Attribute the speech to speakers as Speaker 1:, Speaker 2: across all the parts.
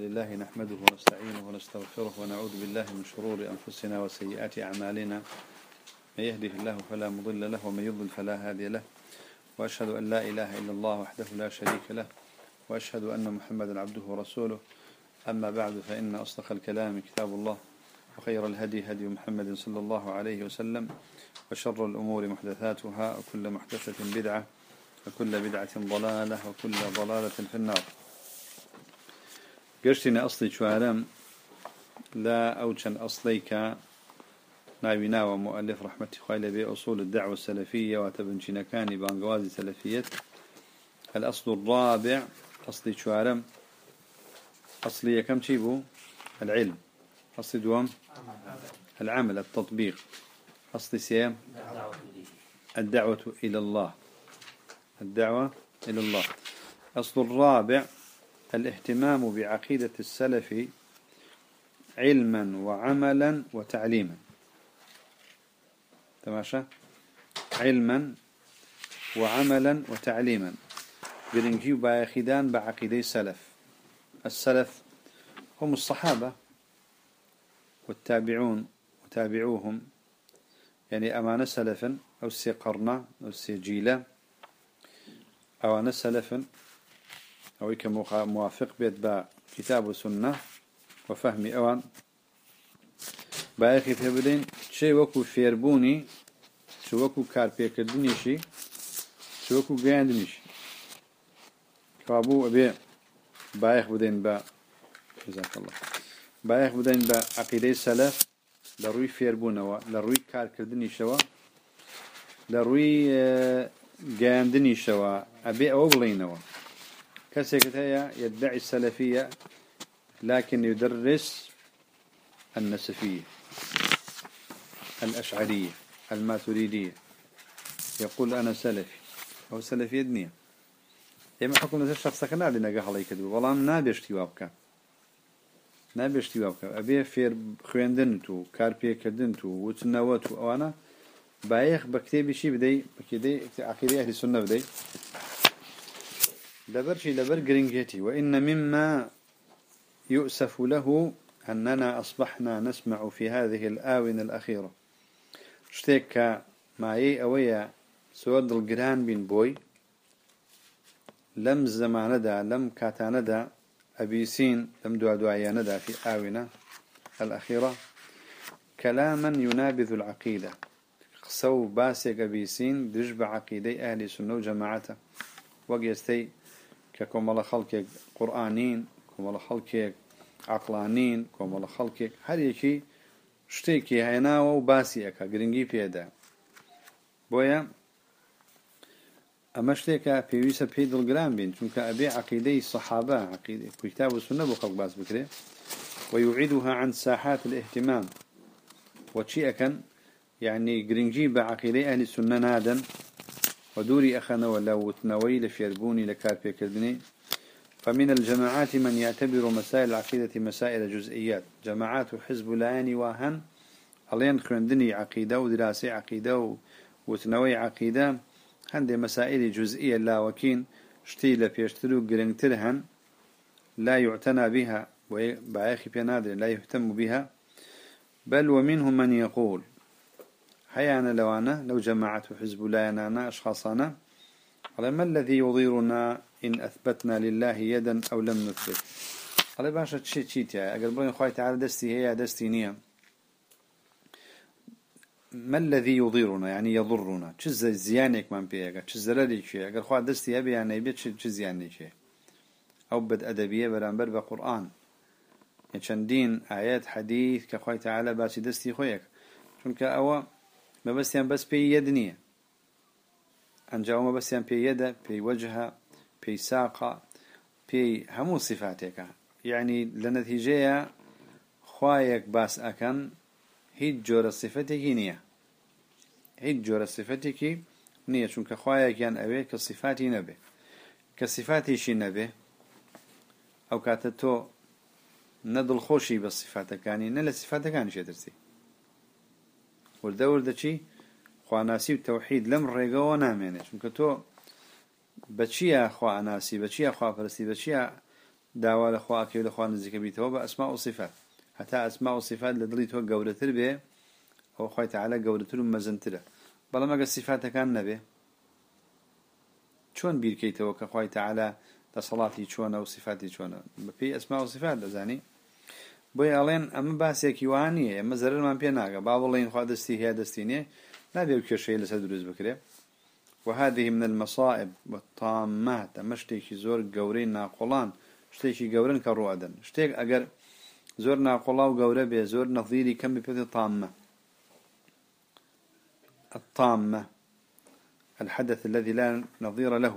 Speaker 1: لله نحمده ونستعينه ونستغفره ونعوذ بالله من شرور أنفسنا وسيئات أعمالنا. من يهده الله فلا مضل له ومن يضل فلا هادي له. وأشهد أن لا إله إلا الله وحده لا شريك له وأشهد أن محمدا عبده ورسوله. أما بعد فإن أصدق الكلام كتاب الله وخير الهدي هدي محمد صلى الله عليه وسلم وشر الأمور محدثاتها وكل محدثة بدعة وكل بدعة ضلالة وكل ضلالة في النار. قرشتنا أصلي شوارم لا أوشن أصليك ناوينا ومؤلف رحمة خيلة بأصول الدعوة السلفية وتبنشنا كاني بانقوازي سلفية الأصل الرابع أصلي شوارم أصلي كم تشيبو العلم. أصلي دوام العمل التطبيق أصلي سيام الدعوة إلى الله. الدعوة إلى الله. أصل الرابع الاهتمام بعقيدة السلف علما وعملا وتعليما. تماشى؟ علما وعملا وتعليما. برنجي باخدان بعقيدة السلف. السلف هم الصحابة والتابعون وتابعوهم. يعني أمان سلفا أو سيقرنا أو سيجيلا أو أنا سلفا ئەوەی کە موافق بێت بە کتاب و سنە و فەهمی ئەوان. باەخی پێ بدەین چێ وەکو فێربوونی چوەکو کارپێکردنیشی چوەکو گەیاندنیش؟ کابوو ئەبێ باەخ بدەین بە الله باەخ بدەین بە عقیدەی سەلەف لە ڕووی فێربوونەوە لە ڕووی کارکردنیشەوە لە ڕووی گەیاندنیشەوە ئەبێ ئەوە بڵینەوە. كسيكت هي يدعي السلفية لكن يدرس النسفية الأشعرية الماتريدية. يقول أنا سلفي أو سلفي الدنيا إما حكم هذا الشخص كان عندنا قهلا يكذب والله نابش تيوابك نابش تيوابك أبي فير خويندنتو كاربي كدنتو وتنوتو أو أنا بايخ بكتابي شي بدي بكتابي عقيدة أهل السنة بدي. لبرشي لبر جرينجيتي وإن مما يؤسف له أننا أصبحنا نسمع في هذه الآونة الأخيرة. شتيك معي أويا سود الجران بين بوي لم زمان دا لم كاتان دا أبيسين لم دعا دعايا دا في آونة الأخيرة. كلاما ينابذ العقيدة. قصو باسق أبيسين دجب عقيدة أهل سنة وجماعته. وقيستي ككمال خلق قرآنين كمال خلق عقلانين كمال خلق هر يكي شتيكي هينا وباسي أكا قرنجي بيدا بويا أما شتيكا بيويسا بيد القران بين چونك أبي عقيدة الصحابة عقيدة كتاب السنة بخلق باس بكري ويعيدها عن ساحات الاهتمام. وشي أكن يعني قرنجي بعقيدة أهل السنة نادا ودوري أخنا ولا وتنوي لفيربوني لكاربي كردني فمن الجماعات من يعتبر مسائل العقيدة مسائل جزئيات. جماعات حزب لاني واهن ألين خندني عقيدة ودراسة عقيدة وتنوي عقيدة. هندي مسائل جزئية لا وكين شتيلة بيشترو قرنترهن لا يعتنى بها وبعاخي بينادر لا يهتم بها. بل ومنهم من يقول حيانا لو أنا لو جماعة حزب أنا أشخاصنا على ما الذي يضيرنا إن أثبتنا لله يدا أو لم نثبت؟ على باشا تشي تشيت يعني أقل بين خواهي تعالى دستي هي دستي نية ما الذي يضيرنا؟ يعني يضرنا. تشز زيانك من بيها تشز لدي شيء أقل خواهي دستي هبي يعني بيت تشز زياني شيء أو بد أدبية برانبر بقرآن يعني چندين آيات حديث كخواهي تعالى باسي دستي خويك چونك أو مەبەستیان بەس پێی یەد نییە. ئەنجاومە بەستیان پێی یەدە پێی وەجهە پێی ساقا پێی هەموو سیفاتێکە. یعنی لە نەتیجەیە خوایەک باس ئەەکەن هیچ جۆرە سیفەتێکی نییە. هیچ جۆرە سیفەتێکی نییە چونکە خوایەکیان ئەوێ کە سیفاتی نەبێ. کە سیفاتیشی نەبێ ئەو کاتە تۆ نە دڵخۆشی بە سیفاتەکانی نە لە سیفاتەکانی شێترسی وردە وردە چی؟ خواناسی و تەوحید لەم ڕێگەەوە نامێنێت چونکە تۆ بە چیە خواناسی بە چیە خواپەرستی بە چیە داوا لە خواکەوی لە خوا نزیکە بیتەوە؟ بە ئەسما و سیفات هەتا ئەسما و سیفات لە دڵی تۆ گەورەتر بێ ئەو خی تعاالە گەورەتر و مەزنترە. بەڵام ئەگە سیفاتەکان نەبێ چۆن بیرکەیتەوە کە خی تعاالە دەسەڵاتی چۆنە و سیفاتی چۆنە؟ بەپی ئەسما و سیفات دەزانی. بۆی ئەڵێن ئەمە باسێکی وانە ئەمە زەرمان پێ ناگە. با بڵێن خوا دەستی هەیە دەستینێ نابێ کێشەی لەسەر دروست بکرێ. وهذه من المصائب والطامات ئەمە شتێکی زۆر گەورەی ناقۆڵان شتێکی گەورن کە ڕوادن شتێک ئەگەر زۆر ناقۆڵا و گەورە بێ زۆر نەظیری کەم بپێتە طامە الطامة الحدث الذي لا نظير له.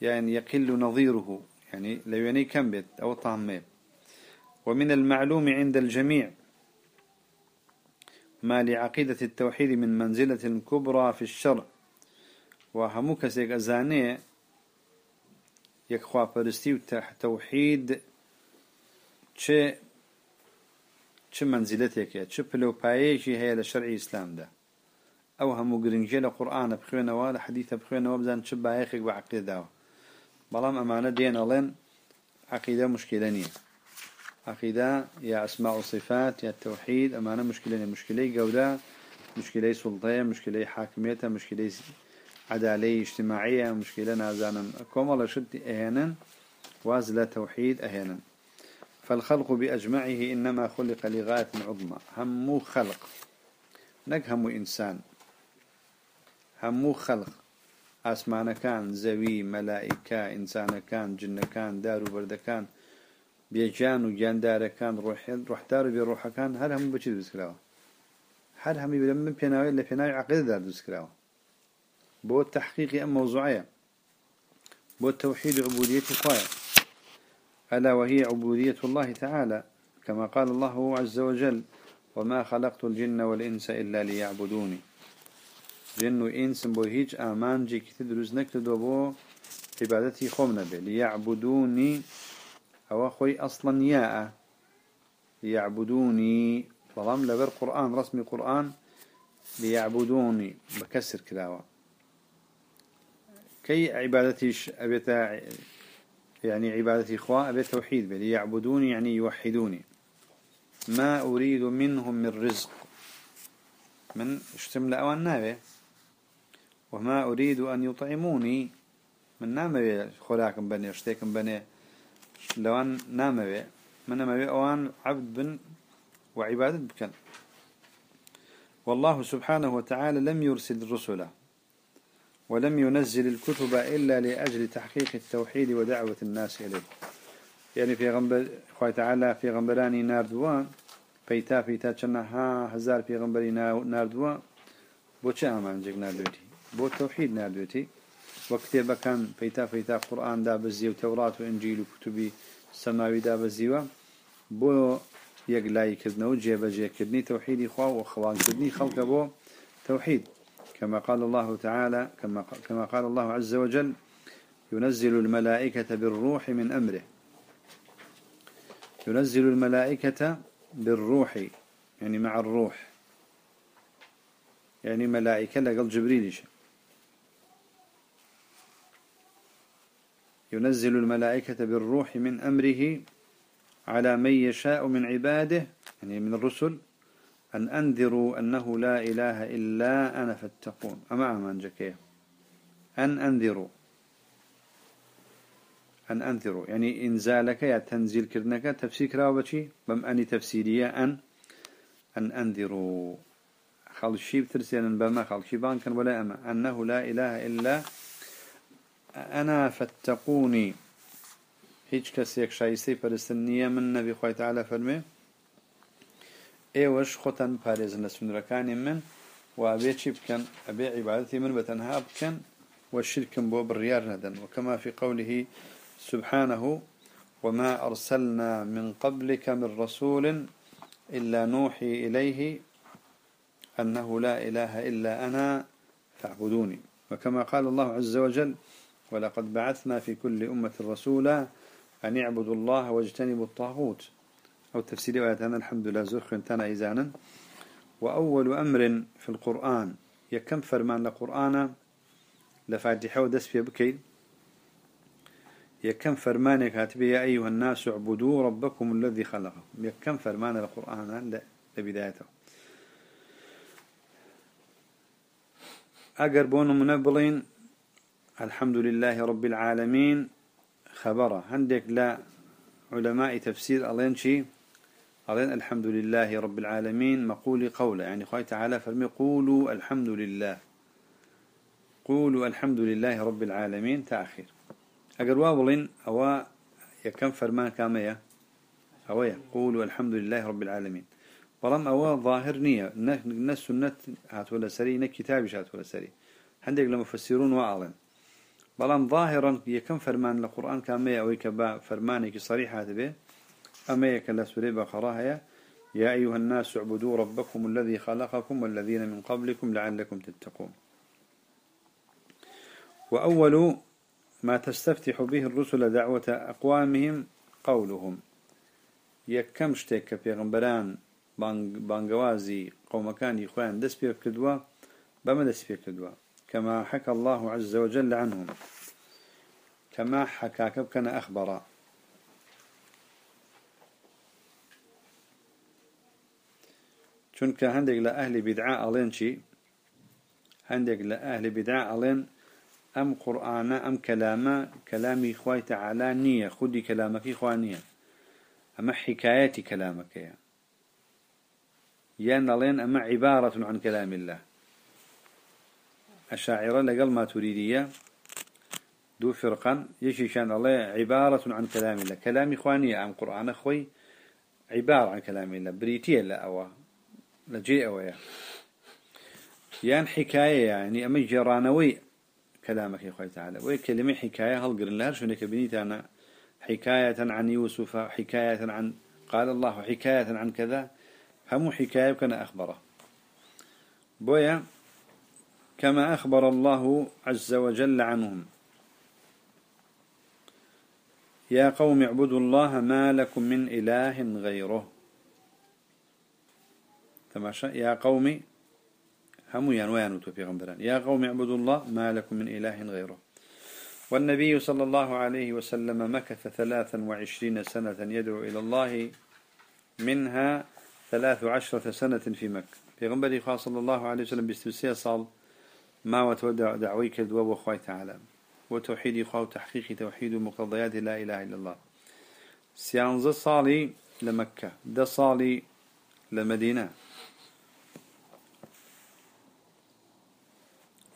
Speaker 1: يعني يقل نظيره يعني لو يعني كم بيت أو طامة ومن المعلوم عند الجميع ما لعقيدة التوحيد من منزلة كبرى في الشرع. وهموك سيك أزاني يكخوا فرستي توحيد چه چه منزلتك چه پایشی هي لشرع اسلام ده؟ أو همو گرنجه لقرآن بخوينه ولا حديث بخوينه وبزان چه بايخك بعقيدة بلام أمانة دين ألين عقيدة مشكلة نية عقيدة يا أسماء وصفات يا التوحيد أمانة مشكلة نية مشكلة جودة مشكلة سلطية مشكلة حاكمية مشكلة عدالية اجتماعية مشكلة نازانا كوم شد أهانا وازلة توحيد أهانا فالخلق بأجمعه إنما خلق لغاية عظمى. همو خلق نك همو إنسان همو خلق آسمان كان زوي ملائكة إنسان كان جن كان دار وبرد كان بيجان وجان دار كان روح روح دار بروح كان هل هم بشي بسكراوا هل هم يبلم من إلا بيناوي عقيدة دار بسكراوا بو التحقيق أم موضوعية بو التوحيد عبودية قاية ألا وهي عبودية الله تعالى كما قال الله عز وجل وما خلقت الجن والإنس إلا ليعبدوني. جن و إنس بو هيج آمان جي كتي دروز نكتدو بو عبادتي خوم نبي ليعبدوني أو أخوي أصلا ياء ليعبدوني ظلام لبر قرآن رسمي قرآن. ليعبدوني بكسر كلاوة كي عبادتي أبيتا يعني عبادتي إخوة أبي توحيد بي ليعبدوني يعني يوحدوني ما أريد منهم من رزق. من اشتمل أوان نابه وما أريد أن يطعموني. من نام خلاكم بني اشتيكم بني. لو أن نام بي من نام بي أوان عبد بن وعبادة بكن. والله سبحانه وتعالى لم يرسل الرسل ولم ينزل الكتب إلا لأجل تحقيق التوحيد ودعوة الناس إليه. يعني في غنبر خوي تعالى في غنبراني ناردوان فيتا فيتا كنا ها هزار في غنبري ناردوان. بوچه آمان جگ ناردوتي. بو توحيد ناردوتي وكتابة كان فيتا فيتا قرآن دا بزي وتوراة وإنجيل وكتبي سماوي دا بزيوا بو يقلاي كذنو جيبا جي كدني توحيدي خوا وخوان كدني خلق بو توحيد كما قال الله تعالى كما كما قال الله عز وجل ينزل الملائكة بالروح من أمره. ينزل الملائكة بالروح يعني مع الروح. يعني ملائكة لقل جبريل ينزل الملائكة بالروح من أمره على من يشاء من عباده يعني من الرسل أن أنذروا أنه لا إله إلا أنا فاتقون. أما أمان جكيه أن أنذروا. أن أنذروا. يعني إنزالك يا تنزيل كرنك تفسير كراوبتي بم أني تفسيرية أن أن أنذروا. خلشي بترسينا بما خلشي بانكا ولا أما. أنه لا إله إلا أنا فاتقوني. هيج كسيك شايستي فرستنية من نبي خوي تعالى فرمي ايوش خوتن باريزن لسنركاني من وابي چي بكن ابي عبادتي من بتنها بكن والشرك بو بالريار ندن وكما في قوله سبحانه وما أرسلنا من قبلك من رسول إلا نوحي إليه أنه لا إله إلا أنا فاعبدوني. وكما قال الله عز وجل ولقد بعثنا في كل أمة رسولا أن يعبدوا الله واجتنبوا الطاغوت. أو تفسير آياتنا الحمد لله زرخ انتنا إيزانا. وأول أمر في القرآن يكم فرمان القرآن لفاتحة ودس في بكيد يكم فرمانك هاتبي يا أيها الناس اعبدوا ربكم الذي خلقكم. يكم فرمان القرآن لبدايته. أقر بون منبلين الحمد لله رب العالمين. خبره عندك لا علماء تفسير. ألين شي؟ ألين الحمد لله رب العالمين. مقول قوله. يعني خوي تعالى فرمي قولوا الحمد لله. قولوا الحمد لله رب العالمين. تأخير. أقر وابلين أو يكم فرمان كامية؟ أو قولوا الحمد لله رب العالمين. بلام أو ظاهر نية. نس سنة هاتولا سري. نكتابش هاتولا سري. عندك لمفسرون وأعلن بلام ظاهرا يكم فرمان القرآن كامية أو يكبا فرمانك صريحة به أما يكلا سوري بقراها يا أيها الناس اعبدوا ربكم الذي خلقكم والذين من قبلكم لعلكم تتقون. وأول ما تستفتح به الرسل دعوة أقوامهم قولهم. يكم شتك غنبران بانقوازي قوم كان يخوان دس بيك كدوا بما دس بيك كدوا؟ كما حكى الله عز وجل عنهم. كما حكى كان أخبر؟ چونك هندك لأهل بدعاء ألين شي هندك لأهل بدعاء ألين أم قرآن أم كلامه كلامي خواي تعالى نية خدي كلامك خوانية أما حكاية كلامك يا يعني لين أما عبارة عن كلام الله. الشاعرة لقل ما تريدية دو فرقا يشي شان الله عبارة عن كلام الله. كلام إخوانية أم قرآن أخوي عبارة عن كلام الله. بريتية لا أوا لجي أويا يعني حكاية يعني أما جرانوي كلامك يا أخوي تعالى. وهي كلمة حكاية هل قرن لها؟ شو نكبنيت أنا حكاية عن يوسف حكاية عن قال الله حكاية عن كذا. هم حكاية كان أخبره. بويا كما أخبر الله عز وجل عنهم. يا قوم اعبدوا الله ما لكم من إله غيره. تماشى يا قوم هم ينويان غنبران يا قوم اعبدوا الله ما لكم من إله غيره. والنبي صلى الله عليه وسلم مكث ثلاثا وعشرين سنة يدعو إلى الله منها ثلاث عشرة سنة في مكة. في غنبري صلى الله عليه وسلم بستوسية صال ما وتودع دعويك الدواب وخوي تعالى. وتوحيد إخوة وتحقيق توحيد مقتضيات لا إله إلا الله. سيانز صالي لمكة. ده صالي لمدينة.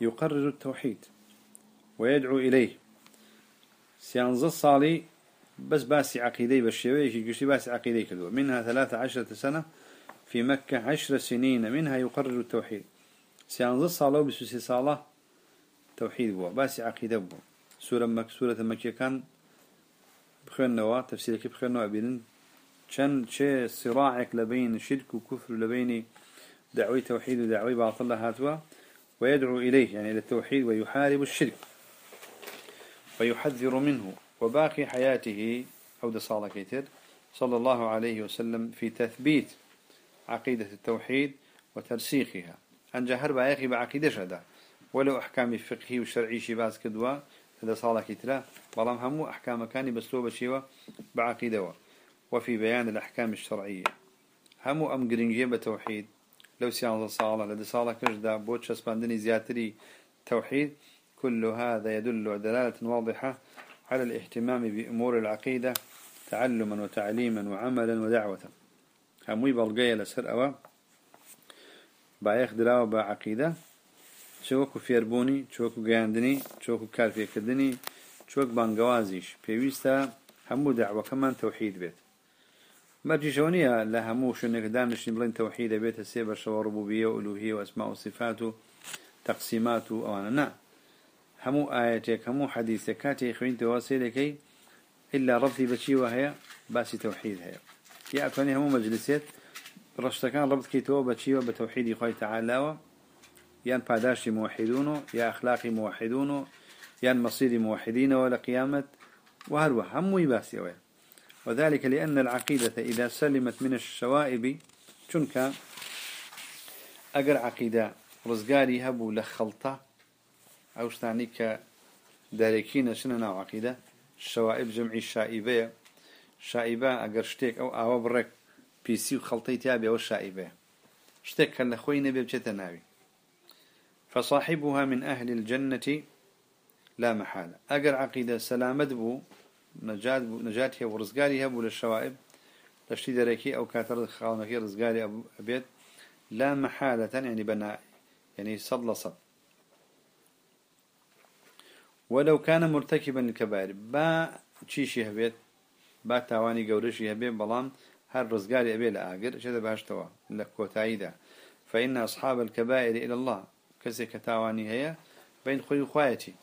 Speaker 1: يقرر التوحيد. ويدعو إليه. سيانز الصالي بس باسي عقيدي بالشيوية يقول باسي عقيدي كذو منها ثلاثة عشرة سنة في مكة عشر سنين. منها يقرر التوحيد. سيانز الصالة بسوسي صالة توحيد بوا. باسي عقيدة بوا. سورة مك سورة مكة كان بخيرنا تفسير كيف بخيرنا أبيدن كان شيء صراعك لبين شرك وكفر لبين دعوي توحيد ودعوي باطل هاتوا ويدعو إليه يعني إلى التوحيد ويحارب الشرك ويحذر منه. وباقي حياته أو صالة كيتر صلى الله عليه وسلم في تثبيت عقيدة التوحيد وترسيخها. أن جهر بايخي بعقيدة شدا ولو أحكام الفقهي والشرعي شباز كدوا هذا صالة كترا بلام همو أحكام كان بسلوبة شوا بعقيدة وفي بيان الأحكام الشرعية همو أم قرنجية بتوحيد لو سيانزا صالة لدي صالة كجدا بوتش اسباندني زياتري توحيد كل هذا يدل دلالة واضحة على الاهتمام بأمور العقيدة تعلما وتعليما وعملا ودعوة. هموي بلغية لسر باەخ دراوە بە عقیدە چۆک و فێربوونی چۆک و گەیاندنی چۆک و کارپێکردنی چۆک بانگەوازیش. پێویستە هەموو داعوەکەمان تەوحید بێت. مەرجیشەوە نیە لە هەموو شوێنێکدان نشین بڵین تەوحید دەبێتە سێ بە شەوە ڕبوبیە و لوهیە و ئەسما و سیفات و تەقسیمات و ئەوانە نا. هەموو ئاەتێک هەموو حەدیسێک کاتێک خوێنتەوە سێرەکەی إلا ربطي بشي وهي باسي توحيد هي يا أكوني هم مجلسات رشتكان ربط كيتو بشي وبتوحيد خوي تعالى يان باداشي موحدونه يا أخلاقي موحدونه يان مصيري موحدين ولا قيامة وهروه همو يباسي وين وذلك لأن العقيدة إذا سلمت من الشوائب تنك أقر عقيدة رزقاري هبو لخلطة أو شتاني كداركين شننا عقيدة الشوائب جمعي الشائبة شائبة أجر شتيك أو أو برك بيسي وخلطي تابي أو الشائبة شتيك كان لخوي نبي بجتناوي فصاحبها من أهل الجنة لا محالة. أجر عقيدة سلامت بو نجاة نجاتها ورزقارها بو للشوائب لشتي دريكي أو كاتر خالنكي رزقاري أبيت لا محالة يعني بناء يعني صد لصد ولو كان مرتكبا للكبائر با تشيشي هبيت با تاواني قورشي هبيت بلام هر رزقاري أبي لآقر شده باشتوا لكوتايدا فإن أصحاب الكبائر إلى الله كسي كتاواني هي بين خوي وخواتي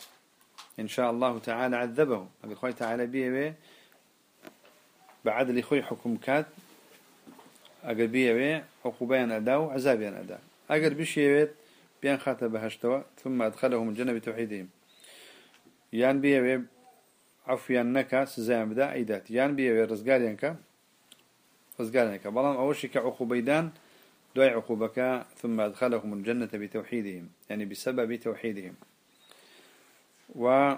Speaker 1: إن شاء الله تعالى عذبه. أقول خوي تعالى بيه بعد خوي حكم كات أقل بيه عقوبين أداء وعذابين أداء أقل بشيوت بيان خاتب بهشتوا ثم أدخلهم الجنة بتوحيدهم. يان بيه عفيان نكا سزايم بدا أيدات يان بيه رزقارينك رزقارينك بلام أوشك عقوبيدان دعي عقوبك ثم أدخلهم الجنة بتوحيدهم يعني بسبب توحيدهم. و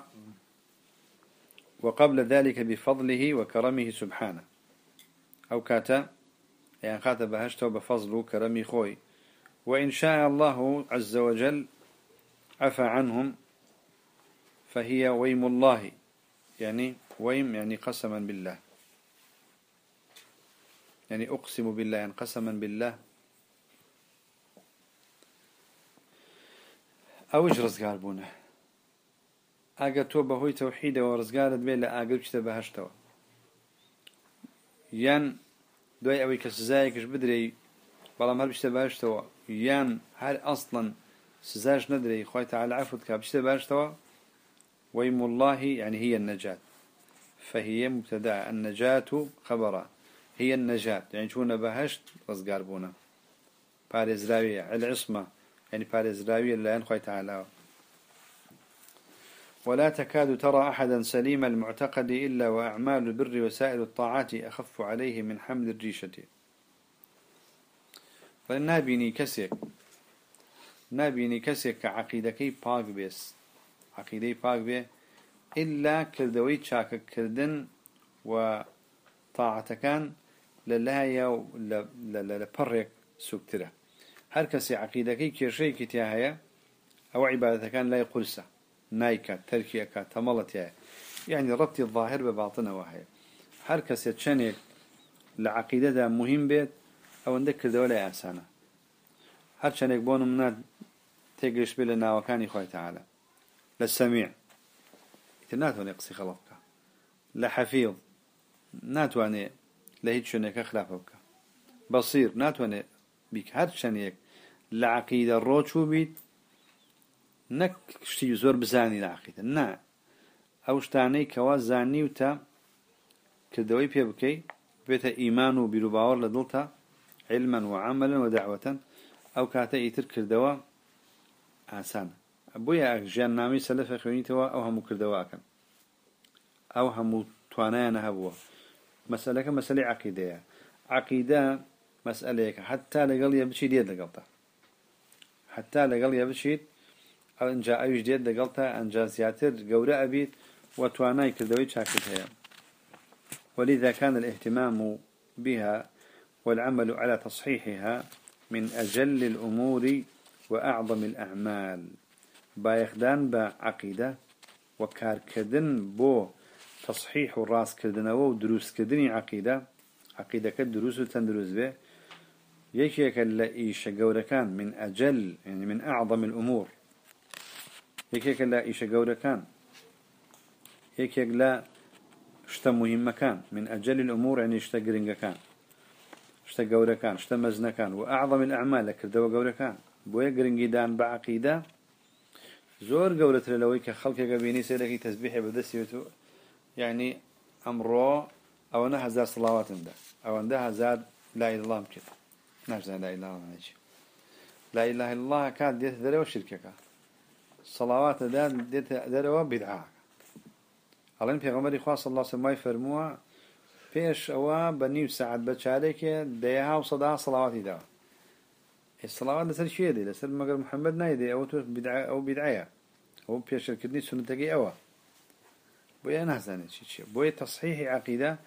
Speaker 1: وقبل ذلك بفضله وكرمه سبحانه. أو كاتا يعني خاتب هشته بفضله كرمي خوي. وإن شاء الله عز وجل عفى عنهم فهي ويم الله يعني ويم يعني قسما بالله. يعني أقسم بالله يعني قسما بالله أو اجرز قالبونه ئەگە تۆ بەهۆی تەوحیدەوە ڕزگارت بێت لە ئاگەر بچتە بەهشتەوە. یان دوای ئەوەی کە سزایەکش بدرێ بەڵام هەر بچتە باشتەوە یان هەر ئەسڵەن ندري خوي تعالى عفوت كابشتة باشتوا ويم الله يعني هي النجاة فهي مبتدا النجاة خبرا. هي النجاة. يعني شونا بهشت؟ رزقار بارز راوية العصمة. يعني بارز راوية اللي خوي تعالى ولا تكاد ترى أحدا سليم المعتقد إلا وأعمال البر وسائر الطاعات أخف عليه من حمل الريشة. فالنابيني كسيك نابيني كسيك كعقيدكي باق بيس؟ عقيدي باق بي. إلا كردوي تشاك كردن وطاعتكان للاهيا لبرك سوكتره هر كسي عقيدكي كيشي كتياهيا أو عبادتكان لا يقلسه نايكا تركيكا تملتها يعني ربط الظاهر بباطنه وهي هر كس يتشنك لعقيدة مهم بيت أو عندك دولة أسانة هر شنك بون منات تقرش بلنا وكان إخوة تعالى للسميع ناتواني يقصي خلقك لحفيظ ناتواني لە هیچ شوێنێکە خراپە بکە. بەسیر ناتوانێت هەر چەندێک لە عقیدە ڕۆچوو بیت نەک شتی زۆر بزانی لاقیدە نا ئەو شتانەی کەوا زانی و تا کردەوەی پێ بکەیت بێتە ئیمان و بیرروباوەڕ لە دڵتا علمەن و عملن و داوەتەن ئەو کاتە ئیتر کردەوە ئاسانە بۆیە ژیان نامی سەلفە خوێنیتەوە ئەو هەموو کردەوەکەن ئەو هەموو توانایانە هەبووە. مسألة مسألة عقيدة. عقيدة مسألة حتى لقل يبشي ديد لقلتا حتى لقل يبشي أو إن جاء أي جديد دقلتها أن جاء زياتر قورة أبيت وتواناي كردوي شاكت هي ولذا كان الاهتمام بها والعمل على تصحيحها من أجل الأمور وأعظم الأعمال. بايخدان بعقيدة وكاركدن بو تصحيح الرأس كردنا ودروس كردني عقيدة. عقيدة كدروس وتندروس به. يكيك اللي قورة من أجل يعني من أعظم الأمور. يكيك لا إيش جورة كان يكيك لا شتا مهم كان. من أجل الأمور يعني شتا قرنجا كان. شتا كان شتا مزنا كان. وأعظم الأعمال لك دوا جورة كان. بويا قرنجي دان بعقيدة. زور جورة لويك خلق جبيني سيرك تسبيح بدسيوتو يعني أمره أو أنها هزار صلوات عنده. أو عندها هزار لا إله إلا الله كده نعم لا إله إلا الله لا إله إلا الله كان ديت ذري وشركك صلوات دان ديت دروا بدعة. ألين في غمري خاص الله سماي فرموا فيش أوا بنيو ساعد بتشارك ديها وصدا صلوات دا الصلوات لسر شيء دي لسر مقر محمد نايدي أو بدعة أو بدعية هو بيشر كدني سنة تجي أوا. بويا نهزاني شيء شيء بويا تصحيح عقيدة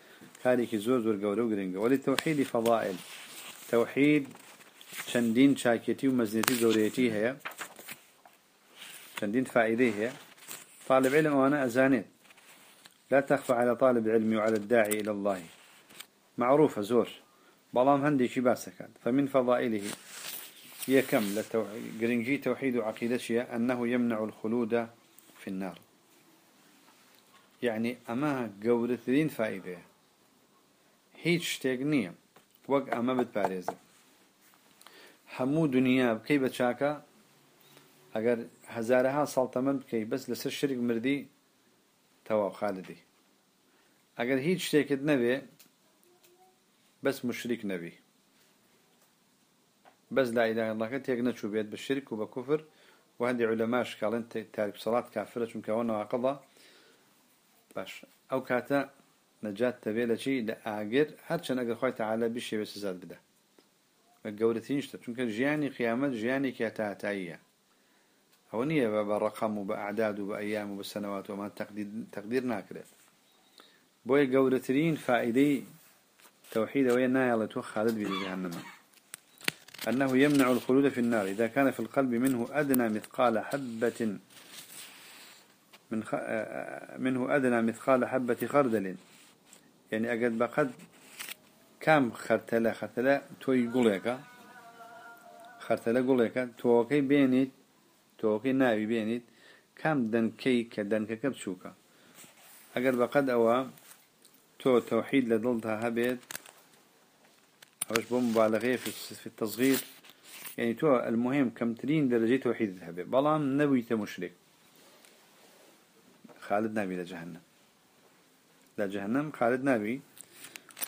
Speaker 1: كاريك زور زور جورو جرينجا وللتوحيد فضائل. توحيد شندين شاكيتي ومزنيتي زوريتي هي شندين فائدة هي طالب علم وأنا أزاني لا تخفى على طالب العلم وعلى الداعي إلى الله. معروفة زور بلام هندي شي باسكات فمن فضائله. هي كم قرنجي توحيد عقيدتها أنه يمنع الخلود في النار. یعنی ئەمە گەورەترین فیدەیە هیچ شتێک نییە. وەک ئەمە بتپارێزە هەموو دنیا بکەی بە چاکە ئەگەر هزارها ساڵتەمەند بکەی بەس لەسەر شرک مردی تەواو خالدی ئەگەر هیچ شتێکت نەوێ بەس مشریک نەبی. بەس لایداڵەکە تێک نەچوو بێت بە شرک و بە کوفر و هەندی عولەماش کاڵێن تارک سەڵات کافرە چونکەەوە ناواقەڵە باش. أو كاتا نجات تبيلة شيء لأعقر هرشان أقر خوي تعالى بشي بس زاد بدا الجولتين شتا شنك جياني قيامات جياني كاتاتاية هو نية بالرقم وبأعداد وبأيام وبالسنوات وما تقدير, تقدير ناكره بوي جولتين فائدي توحيد وين نايلة وخالد بيد جهنم أنه يمنع الخلود في النار. إذا كان في القلب منه أدنى مثقال حبة من خ... منه أدنى مثقال حبة خردل. يعني أجد بقد كم خرتلا خرتلا توي قولك خرتلا قولك توكي بينيت توكي ناوي بينيت. كم دنكي كدنك كبشوكا أجد بقد أوا تو توحيد لدلتها هبيت. أوش بمبالغة في التصغير. يعني تو المهم كم ترين درجة توحيد الذهب بلان نبي مشرك. خالد نبي لجهنم لجهنم خالد نبي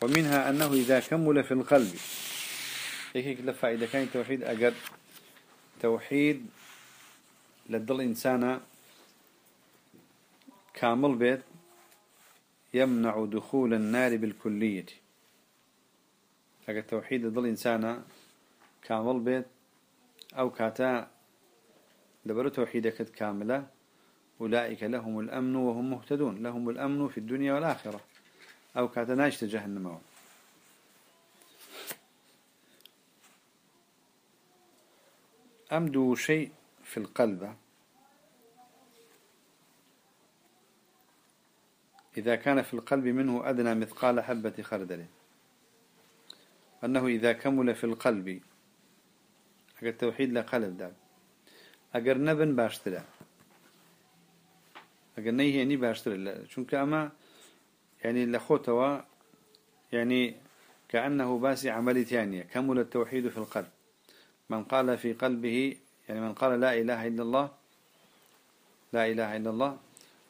Speaker 1: ومنها أنه إذا كمل في القلب. هيك لفا إذا كان توحيد أجر توحيد لدل إنسان كامل بيت يمنع دخول النار بالكلية. اگر توحيد ضل إنسانا كامل بيت أو كاتا لبرو توحيدك كاملة. أولئك لهم الأمن وهم مهتدون. لهم الأمن في الدنيا والآخرة. أو كاتا ناشت جهنم. أمدو شيء في القلب. إذا كان في القلب منه أدنى مثقال حبة خردل. أنه إذا كمل في القلب. أجر توحيد لقلب داب أجر نبن باشترا أجر نيه يعني باشترا شنك أما يعني لخوتوا يعني كأنه باسي عملي ثانية كمل التوحيد في القلب. من قال في قلبه يعني من قال لا إله إلا الله لا إله إلا الله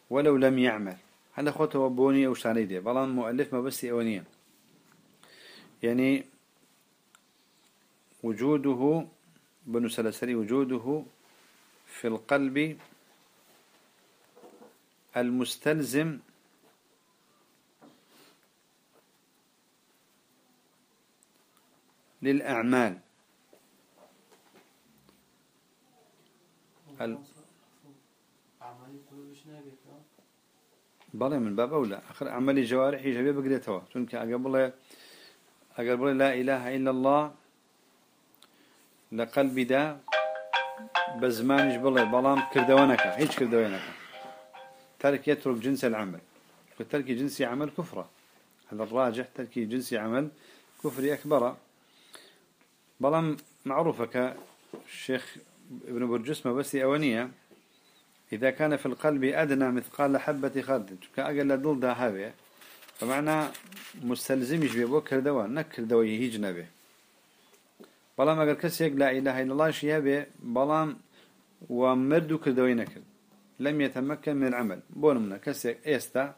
Speaker 1: ولو لم يعمل. هذا خوته بوني أو شانيدي بلان مؤلف ما بس أونية. يعني وجوده بنو سلسلي وجوده في القلب المستلزم للأعمال. ال... من باب أولى. آخر عملي جوارحي جبيه بقريتها تنك أقبل أقبل لا إله إلا الله لقلبي دا بزمانش بلي بلام كردوانك هيج كردوانك ترك يترك جنس العمل. وترك جنس عمل كفرة. هذا الراجح ترك جنس عمل كفري أكبر. بلام معروفة كالشيخ ابن برجسمة بس أونية إذا كان في القلب أدنى مثقال حبة خرد كأقل دا هذا فمعنى مستلزمش بيبو كردوان نكر دوي هيج نبي. بلام اگر کسی لا إله إلا الله شيء به بلام ومرد كردوي نكر. لم يتمكن من العمل. بونمنا كسي استا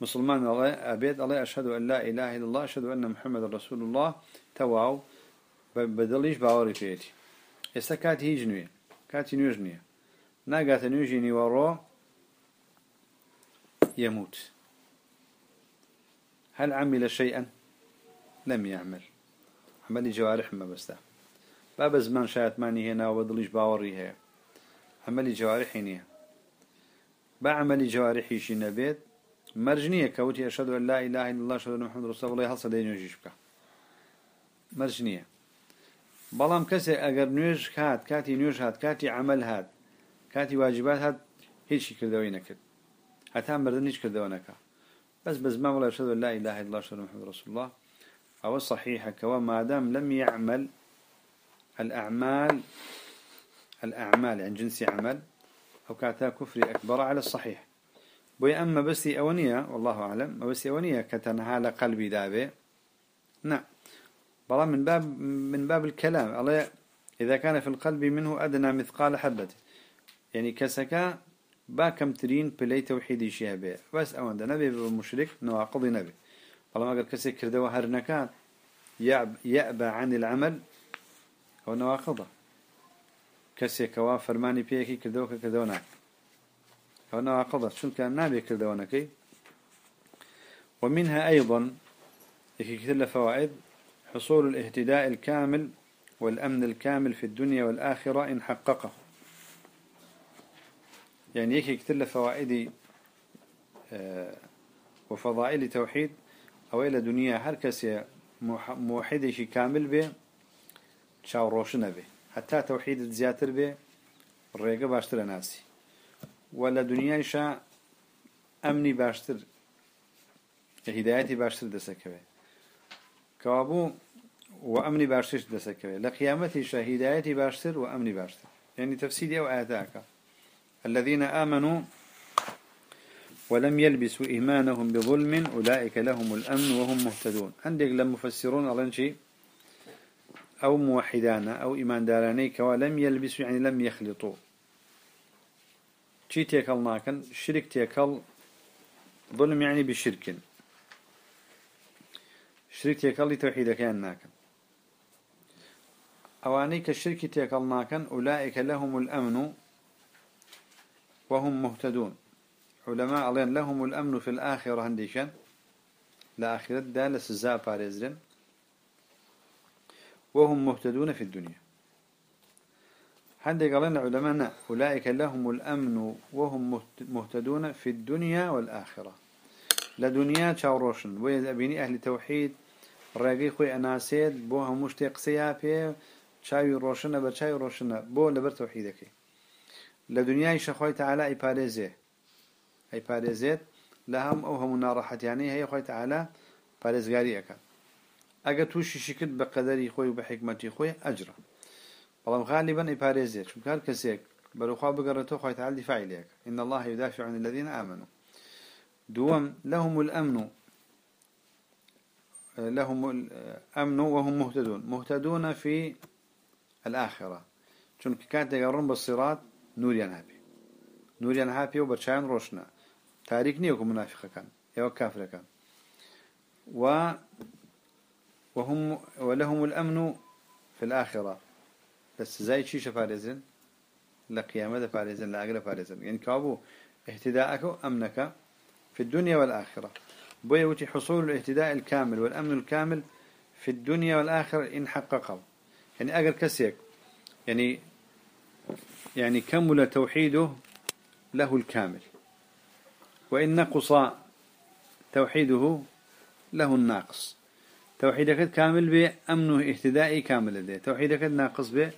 Speaker 1: مسلمان الله أبيد الله أشهد أن لا إله إلا الله أشهد أن محمد رسول الله. تواو. بدليش باوري فيتي. استا كات هي جنوية كات نيوجنية ناقات نيوجيني ورو يموت. هل عمل شيئا؟ لم يعمل. عملي جوارح ما بسته باب زمان شايت ماني هنا وضليش باوري هي. عملي جوارح هنا بعمل جوارحي شي نبيت مرجنية كوتي أشهد أن لا إله إلا الله أشهد أن محمد رسول الله حصل دين يجيشك مرجنية. بلام كسي أجر نيوش هات كاتي نيوش هات كاتي عمل هات كاتي واجبات هات هيش كردوي نكد حتى مردن هيش كردوي نكا بس ما ولا أشهد أن لا إله إلا الله أشهد أن محمد رسول الله. أو الصحيحة كوا ما دام لم يعمل الأعمال الأعمال عن جنس عمل. أو كاتا كفر أكبر على الصحيح. بوي أما بس أونية والله أعلم بس أونية كتنها لقلبي دابي. نعم بلا من باب من باب الكلام الله إذا كان في القلب منه أدنى مثقال حبة. يعني كسكا با كم ترين بلي توحيدي شيابه بس أوان ده نبي مشرك نواقضي نبي. والله ما قال كسي كردوا هرنكات يأبى عن العمل هو نواقضه. فرماني بيكي كردوا كردوا ناك هو نواقضه شو كان نبي كردوا نكي ومنها أيضا يكي كتل فوائد حصول الاهتداء الكامل والأمن الكامل في الدنيا والآخرة إن حققه. يعني يكي كتل فوائد آه، وفضائل توحيد أو إلى دنيا هر كسي موحد شي كامل به شاو روشنا به حتى توحيد الزياتر به الرقة باشتر ناسي. ولا دنيا شا أمني باشتر هدايتي باشتر دسكبه كوابو وأمني باشتر دسكبه لقيامتي شا هدايتي باشتر وأمني باشتر. يعني تفسيري أو آياتاك. الذين آمنوا ولم يلبسوا إيمانهم بظلم أولئك لهم الأمن وهم مهتدون. عندك لم مفسرون أظن شيء أو موحدان أو إيمان داراني كوا لم يلبسوا يعني لم يخلطوا. شي تيكل ناكن؟ شرك تيكل ظلم يعني بشرك. شرك تيكل لتوحيد كان ناكن. أواني كالشرك تيكل ناكن؟ أولئك لهم الأمن وهم مهتدون. علماء علين لهم الأمن في الآخرة هنديشان لآخرة دالة سزاء باريزرين وهم مهتدون في الدنيا. عندك قالنا علماء أولئك لهم الأمن وهم مهتدون في الدنيا والآخرة. لدنيا شاوروشن ويز أبيني أهل توحيد راقي خوي أناسيد بوها مشتاق سيابي شاوي روشنة بشاوي روشنة بو لبر توحيدك. لدنيا شخوي تعالى إباريزيه أي باريزيت لهم أو هم ناراحت يعني هي خوي تعالى باريزغاري أكا أجا توشي شكل بقدري خوي وبحكمتي خوي أجرا. والله غالبا أي باريزيت شو كار كسيك بروخا بقرته خوي تعالى دفاع إليك إن الله يدافع عن الذين آمنوا. دوم لهم الأمن. لهم الأمن وهم مهتدون. مهتدون في الآخرة. چونك كانت يقرون بالصراط نور ينهبي نور ينهبي وبرشان روشنا تاريك نيوكم منافقة كان يو كافر كان و وهم ولهم الأمن في الآخرة. بس زي شي شفارزن لقيامة فارزن لأقل فارزن يعني كابو اهتداءك أمنك في الدنيا والآخرة. بويوتي حصول الاهتداء الكامل والأمن الكامل في الدنيا والآخرة إن حققه. يعني أقل كسيك. يعني يعني كمل توحيده له الكامل. وإن نقص توحيده له الناقص. توحيدك كامل بأمنه اهتدائي كامل لديه. توحيدك ناقص به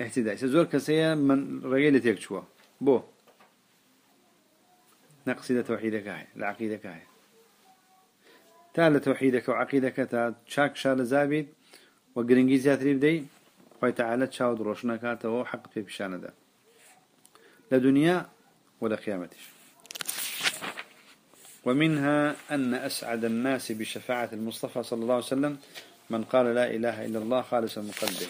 Speaker 1: اهتدائي. سزور كسيا من رجال تكشوا بو. نقص إذا توحيدك هاي العقيدة هاي. تال توحيدك وعقيدك تا شاك شال زابيد وقرنجي زياتري بدي خوي تعالى تشاود روشنا كاته حق في بشان ده. لدنيا ولا قيامتش ومنها أن أسعد الناس بشفاعة المصطفى صلى الله عليه وسلم من قال لا إله إلا الله خالصا من قلبه.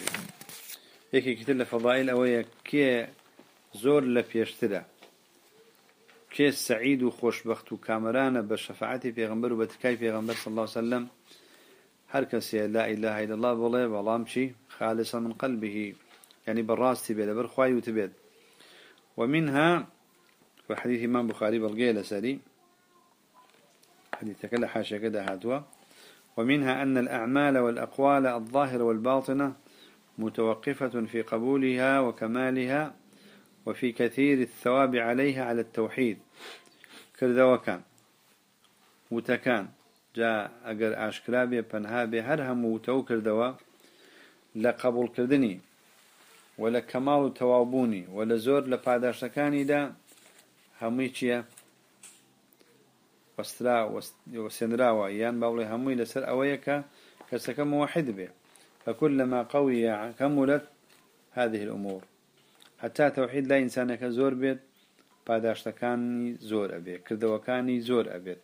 Speaker 1: هيك كتير فضائل أويا كي زور لبيشترى كي سعيد وخوشبخت وكامران بشفاعتي في غنبر وبتكاي في غنبر صلى الله عليه وسلم. هر كسي لا إله إلا الله بولي بلامشي خالصا من قلبه. يعني بالراس تبيد برخواي وتبيد ومنها في حديث إمام بخاري بالقيل سري حديث كلا حاشا كده هاتوا. ومنها أن الأعمال والأقوال الظاهرة والباطنة متوقفة في قبولها وكمالها وفي كثير الثواب عليها على التوحيد. كردوا كان. وتكان جاء أجر أشكرابي بنهابي هرهم وتو كردوا لقبول كردني. ولا كمال توابوني. ولا زور لپاداشتكاني دا. همي چيا وسترا وسنراوا يان باولي همي لسر اويكا كسك موحد به فكلما قوي كملت هذه الأمور. حتى توحيد لا إنسانك زور بيت پاداشتكاني زور أبيت كردوكاني زور أبيت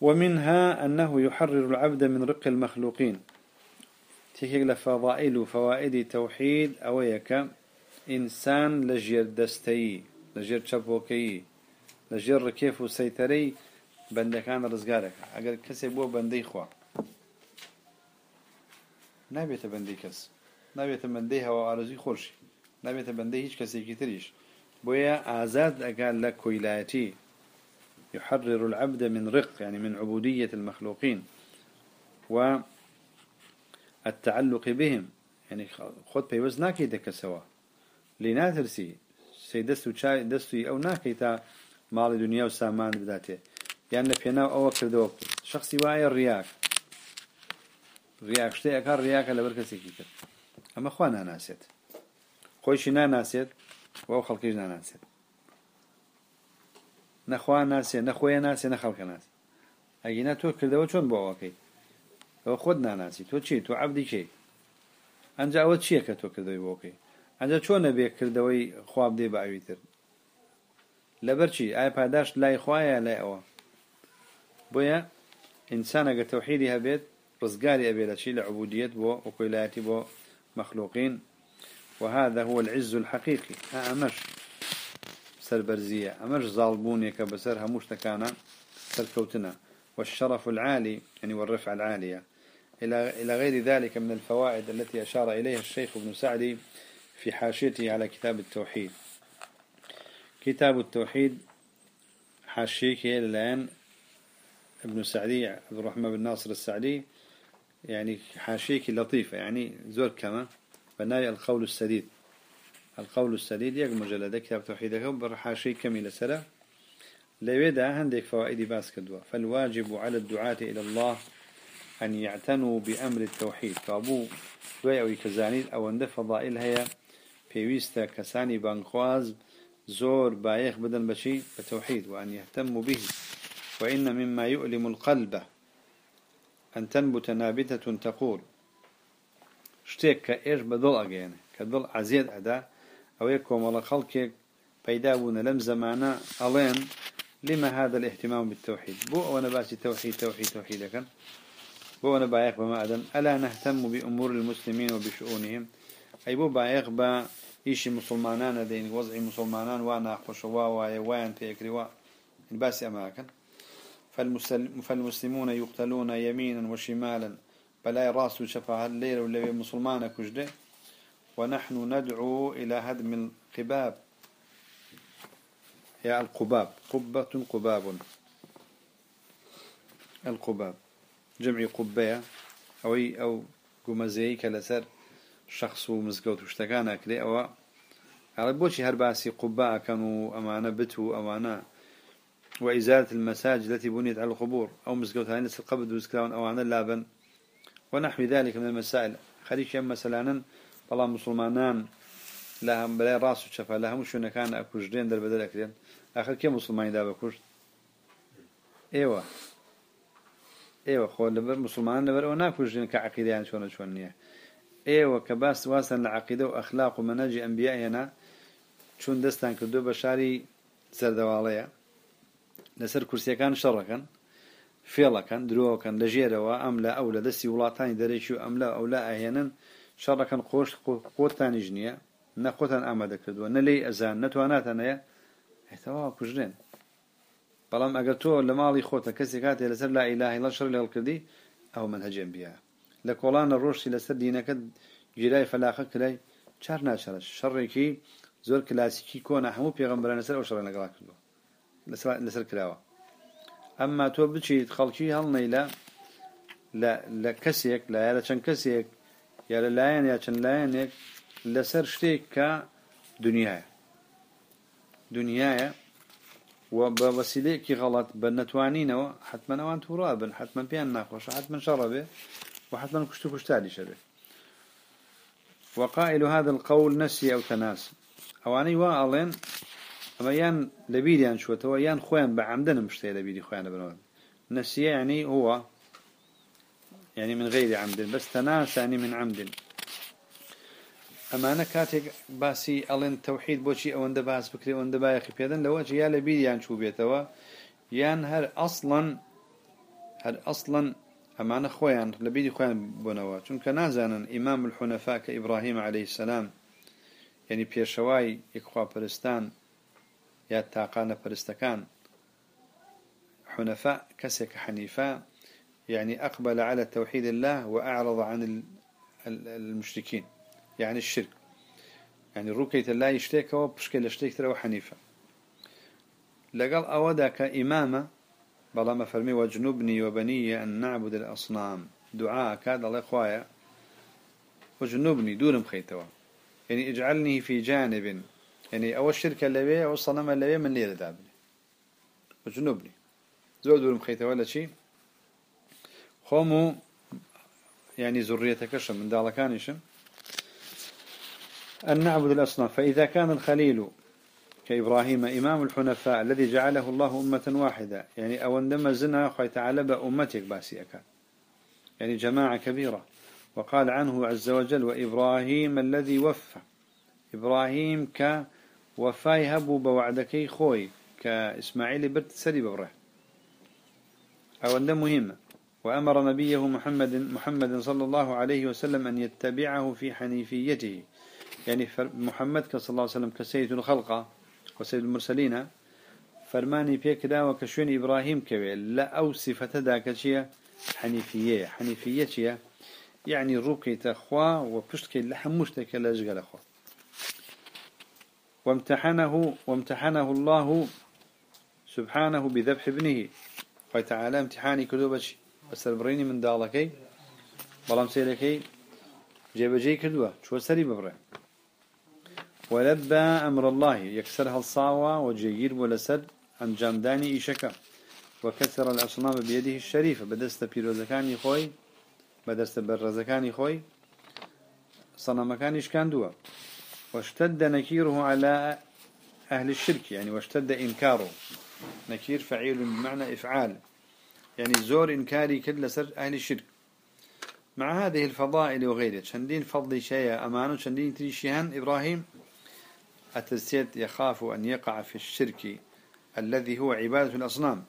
Speaker 1: ومنها أنه يحرر العبد من رق المخلوقين. تيكيك لفضائل وفوائد توحيد أويك إنسان لجير دستي لجير شبوكي لجير ركيف وسيتري بندكان رزقارك. أقل كسي بو بندي خوا. نابێتە بەندەی کەس نابێتە بەندەی هەوا ئارزی خۆشی نابێتە بەندەی هیچ کەسێکی تریش بويا آزاد أقال لك كويلاتي يحرر العبد من رق يعني من عبودية المخلوقين والتعلق بهم. يعني خد بيوز ناكي دك سوا لناترسي سيدستو شاي دستو أو ناكي تا مال دنيا وسامان بداته يعني بينا أو كردوك شخصي واعي الرياك ڕیاک. شتەیەکە ڕیاکە لەبەر کەسێکی کرد. ئەمە خوا ناناسێت. خۆشی ناناسێت وەو خەڵکیش ناناسێت. نەخوا ناسێ نەخۆیە ناسێ نە خەڵکە ناسی ئەگینا تۆ کردەوە چۆن بۆ ئەوەکەی؟ ئەوە خۆت ناناسی. تۆ چی؟ تۆ عبدی کێ؟ ئەنجا ئەوە چییە کە تۆ کردەوەی بۆکەی ئەنجا چۆن نەبێ کردەوەی خواب دێ بە ئەویتر لەبەر چی؟ ئایا پاداش لای خوایە لای ئەوە؟ بۆیە ئینسانەگە تەوحیدی هەبێت رزقاري أبي لشي لعبودية بو وكويلاتي بو مخلوقين وهذا هو العز الحقيقي أمش سربرزية أمش ظالبوني كبسر هموش تكانا سركوتنا والشرف العالي يعني والرفع العالية إلى إلى غير ذلك من الفوائد التي أشار إليها الشيخ ابن سعدي في حاشيته على كتاب التوحيد. كتاب التوحيد حاشيك الآن. ابن سعدي عبد الرحمن بن ناصر السعدي يعني حاشيك لطيفة يعني زور كما بناي القول السديد. القول السديد يق مجلد كتاب توحيدك برحاشي كميل سلا ليدا عندك فوائد باس كدوا فالواجب على الدعاة إلى الله أن يعتنوا بأمر التوحيد. فأبو دوي كزانيد أو أند فضائل هي بيويستا كساني بانخواز زور بايخ بدن بشي بتوحيد وأن يهتموا به. وإن مما يؤلم القلب أن تنبت نابتة تقول. شتيك كإيش بدل أجينا؟ كدل عزيز أدا. أو يكون ولا خلقك بيداون لم زمانا ألين. لما هذا الاهتمام بالتوحيد؟ بو وأنا باسي توحيد توحيد توحيد كان بو وأنا بايق بما أدن. ألا نهتم بأمور المسلمين وبشؤونهم؟ أي بو بايق با إيش مسلمانان دين وضع مسلمانان وأنا خشوا ويوان تيكري وا باسي أماكن فالمسلمون يقتلون يمينا وشمالا. بلا رأس شفاه الليل ولا مسلمان كجدة. ونحن ندعو إلى هدم القباب. يا القباب. قبة قباب. القباب. جمع قبية أو أو قمزي كالسر شخص و مزگەوت و شتەکان ئەکرێ ئەوە. ئەڵێ بۆچی هەر باسی قوباکەن و ئەمانە بت و ئەوانە وإزالة المساجد التي بنيت على القبور. أو مزقوت هاي نسل قبل وزكراون أو عنا لابن. ونحو ذلك من المسائل. خليش يم مثلا والله مسلمانان لهم بلا راس وشفا لهم شو كان أكوجدين در بدل أكرين آخر كم مسلمان دابا كوجد إيوه إيوه خو لبر مسلمان لبر وناكوجدين كعقيدة يعني شون شون نية ئێوە کە باس واستان لە عقیدە و ئەخلاق و مەنەجی ئەمبیا هێنا چون دەستان کردو بە شاری سەردەواڵەیە لەسەر کورسیەکان شەڕەکەن فێڵەکەن درۆکەن لە ژێرەوە ئەم لە ئەو لە دەستی وڵاتانی دەرەکی و ئەم لە ئەو لا ئاهێنن شەڕەکەن خۆش خۆتانیژ نییە. نەخۆتان ئامادەکردووە نە لی ئەزان نەتواناتەنەیە احتەوا کوژرێن. بەڵام ئەگەر تۆ لە ماڵی خۆتە کەسێک کاتێ لەسەر لا ئیلاهی لە شەر لێڵ کردی ئەو من هەجێن بیە لە کۆڵانە ڕۆشتی لەسەر دینەکە گیرای فەلاخە کرای چار ناچەرش شەڕێکی زۆر کلاسیکی کۆنا هەموو پێغمبران لەسەر ئەو شەڕ لەگەڵا کردووە. لەسەر کراوە. ئەمما تۆ بچیت خەڵکی هەڵنەی لە لە کەسێک لە یا لە چەند کەسێک یا لە لایەن یا چەند لایەنێک لەسەر شتێک کە دنيايا دنيايا وبوسيليك غلط بنتوانينه حتما اوان ترابا حتما بيان ناقوش حتما شربه وحتما كشتو كشتالي شبه. وقائل هذا القول نسي أو تناسي أواني وآلين أما يان لبيدي عن شوته ويان خوان بعمدنا مشتي لبيدي خوان بنوان نسي يعني هو يعني من غير عمد بس تناسى يعني من عمد أنا كاتك باسي ألين توحيد بوشي أو باس بكري أنده بايخي بيدن لو أجي يا عن شو بيتوا يان هر أصلا أصلا أما أنا خوان لبيدي خوان بنوا چونك نازانا إمام الحنفاء كإبراهيم عليه السلام يعني بيشواي يكخوا برستان يا تاقان برستكان حنفاء كسك حنيفاء يعني أقبل على توحيد الله وأعرض عن المشركين يعني الشرك يعني ركيت الله يشتيك وبشكل يشتيك ترى حنيفة لقال أودا كإمامة بلا ما فرمي وجنبني وبني أن نعبد الأصنام. دعاء كاد الله إخوايا. وجنبني دون مخيتوا يعني اجعلني في جانب يعني أول شركة اللي أو الصنم اللي من ليلة دابني. وجنبني زود دون مخيتوا ولا شيء خمو يعني ذريتك من دالكانشم أن نعبد الأصنام. فإذا كان الخليل كإبراهيم إمام الحنفاء الذي جعله الله أمة واحدة. يعني أو عندما زنا خي تعالى بأمتك باسيك يعني جماعة كبيرة. وقال عنه عز وجل وإبراهيم الذي وفى. إبراهيم كوفاي هبو بوعدكي خوي. كإسماعيل برت سري بره. أو عندما مهمة وأمر نبيه محمد محمد صلى الله عليه وسلم أن يتبعه في حنيفيته. يعني محمد صلى الله عليه وسلم كسيد الخلقة. وسيد المرسلين فرماني بيك دا وكشوين إبراهيم كوي. لا أو صفة دا كشية حنيفية. حنيفية يعني روكي تخوا وبشتكي لحموشتك لجغل أخوا. وامتحنه وامتحنه الله سبحانه بذبح ابنه. وتعالى امتحاني كذوبش بريني من دالكي بلام سيلكي جيبجي كدوة شو سري ببره؟ ولبى أمر الله يكسرها الصاوة وجير ولسد عن جامداني إيشكا وكسر الأصنام بيده الشريفة. بدست بيروزكاني خوي بدست برزكاني خوي. صنمكانيش كان دوا. واشتد نكيره على أهل الشرك يعني واشتد إنكاره. نكير فعيل بمعنى إفعال. يعني زور إنكاري كل سر أهل الشرك. مع هذه الفضائل وغيرها شندين فضل شيء أمانة شندين تريشيهان إبراهيم أترسيت يخاف أن يقع في الشرك الذي هو عبادة الأصنام؟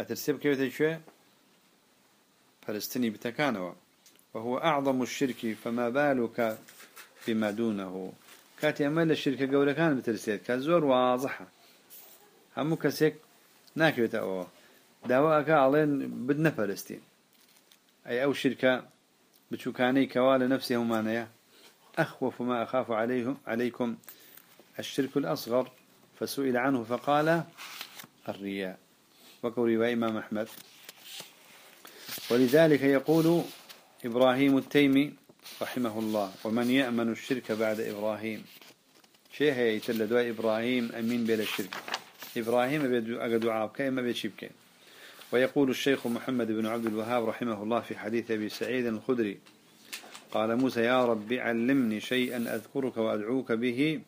Speaker 1: أترسيب كيف تشوي فلسطيني بتكانوا. وهو أعظم الشرك فما بالك بما دونه؟ كاتي أمال الشركة قولة كان بترسيت كزور واضحة همو كسيك ناكيوتا أوه داواك علين بدنا فلسطين أي أو شركة بتشوكاني كوال نفسه مانيا أخوف ما أخاف عليهم عليكم الشرك الأصغر فسئل عنه فقال الرياء. وقول رواية إمام أحمد. ولذلك يقول إبراهيم التيمي رحمه الله ومن يأمن الشرك بعد إبراهيم. شيء هي يتل دعاء إبراهيم أمين بلا الشرك إبراهيم أقد دعاء كيما بيشبك ويقول الشيخ محمد بن عبد الوهاب رحمه الله في حديث أبي سعيد الخدري قال موسى يا رب علمني شيئا أذكرك وأدعوك به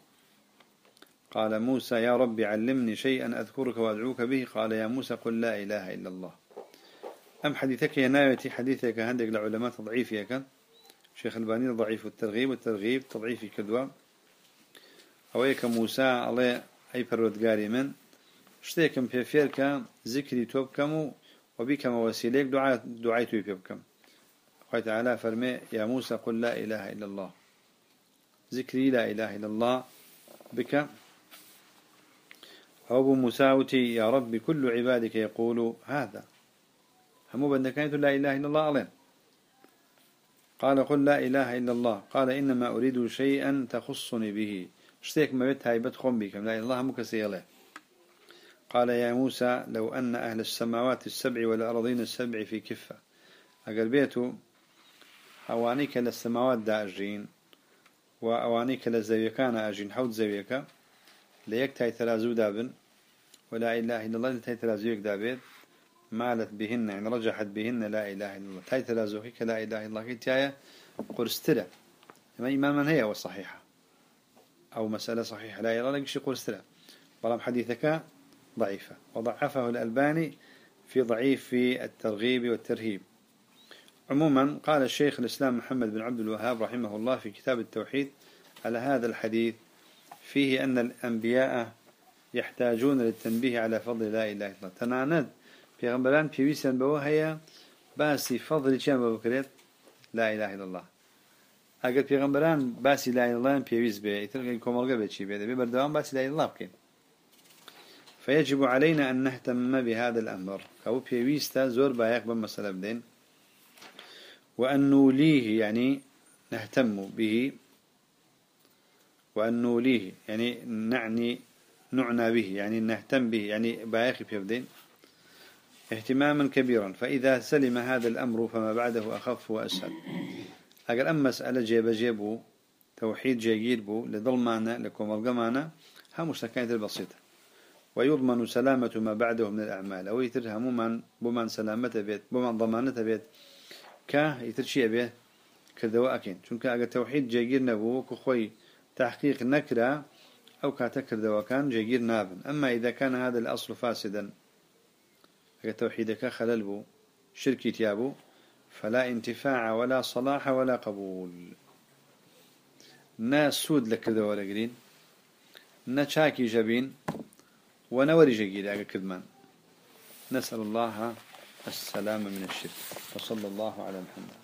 Speaker 1: قال موسى يا رب علمني شيئا أذكرك وأدعوك به. قال يا موسى قل لا إله إلا الله. أم حديثك يا نايتي حديثك عندك لعلماء ضعيف يا كان شيخ الباني ضعيف الترغيب والترغيب تضعيف كدوى أويك موسى الله أي قاري من. اشتيكم في فيرك ذكري توبكم وبكم وسيليك دعاء دعاء توبكم قال تعالى فرمي يا موسى قل لا إله إلا الله. ذكري لا إله إلا الله بك. أو مساوتي يا رب كل عبادك يقول هذا. هم بندكانت لا إله إلا الله عليهم قال قل لا إله إلا الله. قال إنما أريد شيئا تخصني به. اشتيك ما بيت هايبت خم بكم لا إله الله مكسي له قال يا موسى لو أن أهل السماوات السبع والأرضين السبع في كفة. أقل بيتو حوانيك للسماوات داجين وأواني كلا زوية كان أجين. حوت زويك ليك تاي تلازو دابن. ولا إله إلا الله تاي تلازو دابد مالت بهن يعني رجحت بهن لا إله إلا الله. تاي تلازوكي لا إله إلا الله. كتاية قرسترة ما إماما هي والصحيحة أو مسألة صحيحة لا يرى لك شيء قرسترة بلام حديثك ضعيفة وضعفه الألباني في ضعيف في الترغيب والترهيب. عموما قال الشيخ الإسلام محمد بن عبد الوهاب رحمه الله في كتاب التوحيد على هذا الحديث فيه أن الأنبياء يحتاجون للتنبيه على فضل لا إله إلا الله. تناند في غنبلان في ويسان بوهي باسي فضل كان بكريت لا إله إلا الله. أقل في غنبلان باسي لا إله إلا الله بيويس بي يترك كومرقة بيتشي بي ببردوان باسي لا إله إلا الله بكين فيجب علينا أن نهتم بهذا الأمر. أو بيويستا زور بايق بمسألة بدين وأن نوليه يعني نهتم به. وأن نوليه يعني نعني نعنى به يعني نهتم به يعني بايخ بيبدين اهتماما كبيرا. فإذا سلم هذا الأمر فما بعده أخف وأسهل. أقل أما مسألة جيب جيبو توحيد جيد بو لظل معنا لكم القمانا هم مستكانة البسيطة. ويضمن سلامة ما بعده من الأعمال. أو يترها ممن بمن سلامة بيت بمن ضمانة بيت. كا يترشي به كذوا أكين چونك أجا توحيد جيجير نبو كخوي تحقيق نكرة أو كاتكر دوا كان جيجير نابن. أما إذا كان هذا الأصل فاسدا توحيدك خلل بو شركي تيابو فلا انتفاع ولا صلاح ولا قبول. نا سود لك ذا لقرين نا شاكي جبين ونوري جيجير كذمان نسأل الله السلام من الشرك. وصلى الله على محمد.